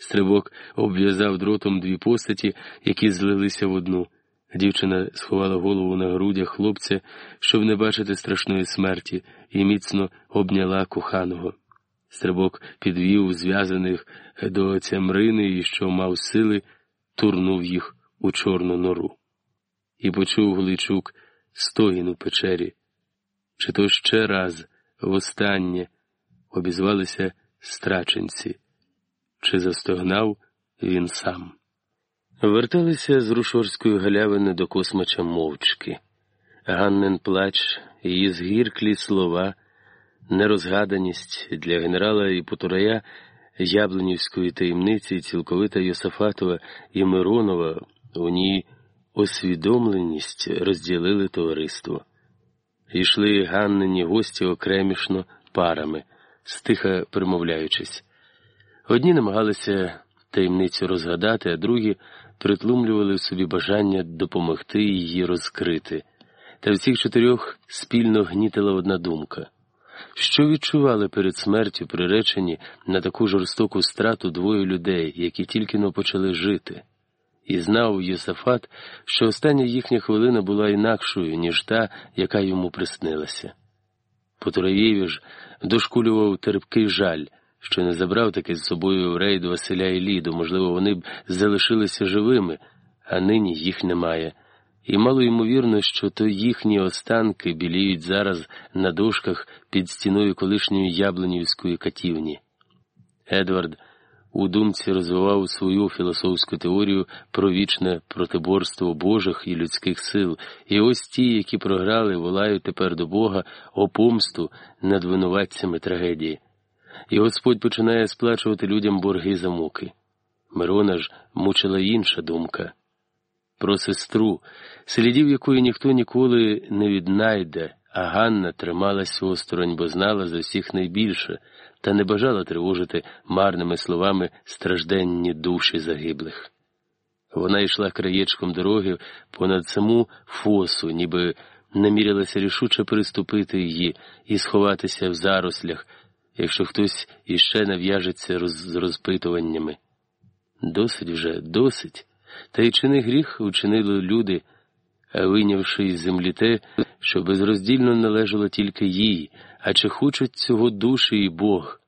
Стрибок обв'язав дротом дві постаті, які злилися в одну. Дівчина сховала голову на грудях хлопця, щоб не бачити страшної смерті, і міцно обняла коханого. Стрибок підвів зв'язаних до цямрини і, що мав сили, турнув їх у чорну нору. І почув Гличук стогін у печері. Чи то ще раз, востаннє, обізвалися страченці, чи застогнав він сам. Верталися з Рушорської галявини до космача мовчки. Ганнен плач, її згірклі слова, нерозгаданість для генерала і Потурая Яблонівської таємниці, цілковита Йосафатова і Миронова, у ній освідомленість розділили товариство. Йшли Ганнині гості окремішно парами, стиха примовляючись. Одні намагалися таємницю розгадати, а другі притлумлювали в собі бажання допомогти її розкрити. Та всіх чотирьох спільно гнітила одна думка. Що відчували перед смертю приречені на таку жорстоку страту двоє людей, які тільки но почали жити, і знав Єсафат, що остання їхня хвилина була інакшою, ніж та, яка йому приснилася. Потураєві ж дошкулював терпкий жаль, що не забрав таки з собою в рейд Василя і Ліду, можливо, вони б залишилися живими, а нині їх немає і мало ймовірно, що то їхні останки біліють зараз на дошках під стіною колишньої яблонівської катівні. Едвард у думці розвивав свою філософську теорію про вічне протиборство Божих і людських сил, і ось ті, які програли, волають тепер до Бога о помсту над винуватцями трагедії. І Господь починає сплачувати людям борги за муки. Мирона ж мучила інша думка про сестру, слідів якої ніхто ніколи не віднайде, а Ганна трималась осторонь, бо знала за всіх найбільше, та не бажала тривожити марними словами стражденні душі загиблих. Вона йшла краєчком дороги понад саму фосу, ніби намірялася рішуче переступити її і сховатися в зарослях, якщо хтось іще нав'яжеться роз... з розпитуваннями. Досить вже, досить. Та й чи не гріх учинили люди, вийнявши із землі те, що безроздільно належало тільки їй, а чи хочуть цього душі і Бог,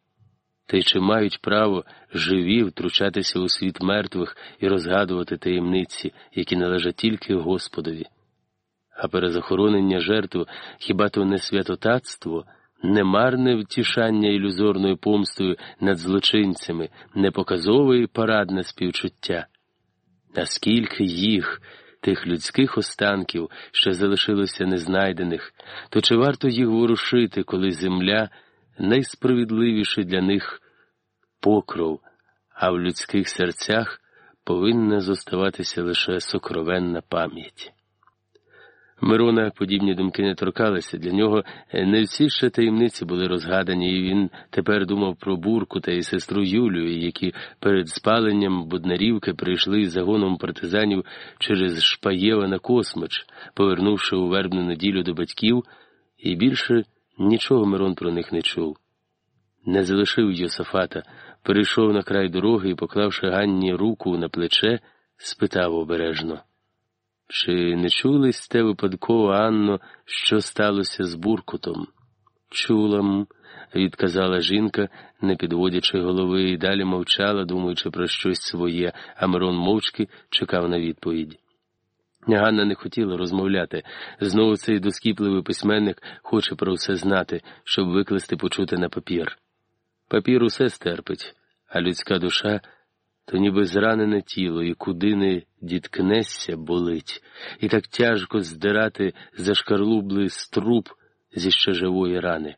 та й чи мають право живі втручатися у світ мертвих і розгадувати таємниці, які належать тільки Господові. А перезахоронення жертв хіба то не святотатство, не марне втішання ілюзорною помстою над злочинцями, не показове і парадне співчуття. Наскільки їх, тих людських останків, що залишилося незнайдених, то чи варто їх ворушити, коли земля найсправедливіший для них покров, а в людських серцях повинна зоставатися лише сокровенна пам'ять? Мирона подібні думки не торкалися. Для нього не всі ще таємниці були розгадані, і він тепер думав про бурку та і сестру Юлію, які перед спаленням Буднарівки прийшли з загоном партизанів через Шпаєва на космач, повернувши у вербну неділю до батьків, і більше нічого Мирон про них не чув. Не залишив Йосафата, перейшов на край дороги і, поклавши Ганні руку на плече, спитав обережно. Чи не чули сте випадково, Анно, що сталося з буркутом? Чула, відказала жінка, не підводячи голови, і далі мовчала, думаючи про щось своє, а Мирон мовчки чекав на відповідь. Ганна не хотіла розмовляти. Знову цей доскіпливий письменник хоче про все знати, щоб викласти почути на папір. Папір усе стерпить, а людська душа то ніби зранене тіло, і куди не діткнешся, болить, і так тяжко здирати зашкарлублий струп зі ще живої рани.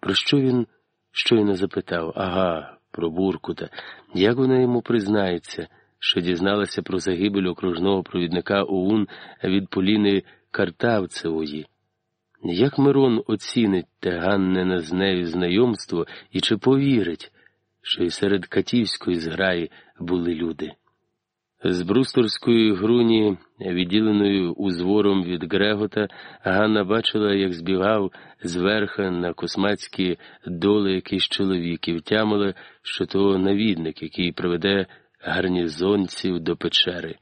Про що він щойно запитав? Ага, про Буркута. Як вона йому признається, що дізналася про загибель окружного провідника ОУН від Поліни Картавцевої? Як Мирон оцінить те ганнене з нею знайомство і чи повірить? що й серед катівської зграї були люди. З брусторської груні, відділеною узвором від Грегота, Ганна бачила, як збігав зверха на космацькі доли якийсь чоловік і втямила, що то навідник, який приведе гарнізонців до печери.